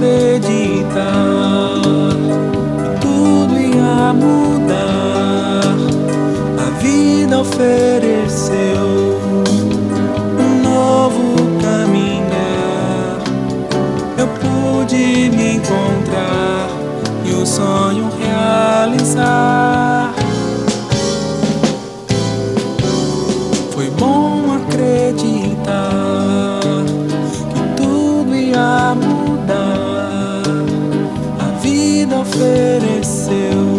acreditar tudo ia mudar. A vida ofereceu um novo caminhar. Eu pude me encontrar e o sonho realizar. Ofereceu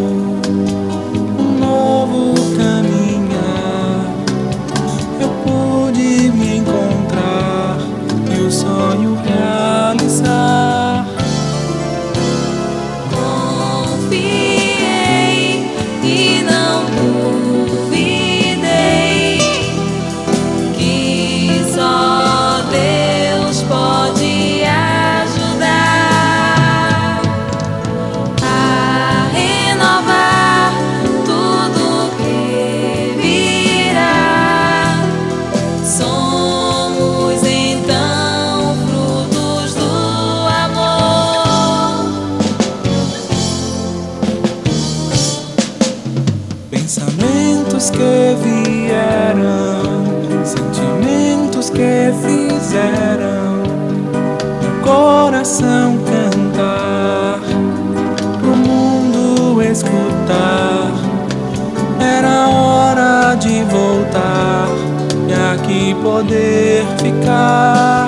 Pensamentos que vieram, sentimentos que fizeram meu coração cantar, pro mundo escutar. Era hora de voltar e aqui poder ficar.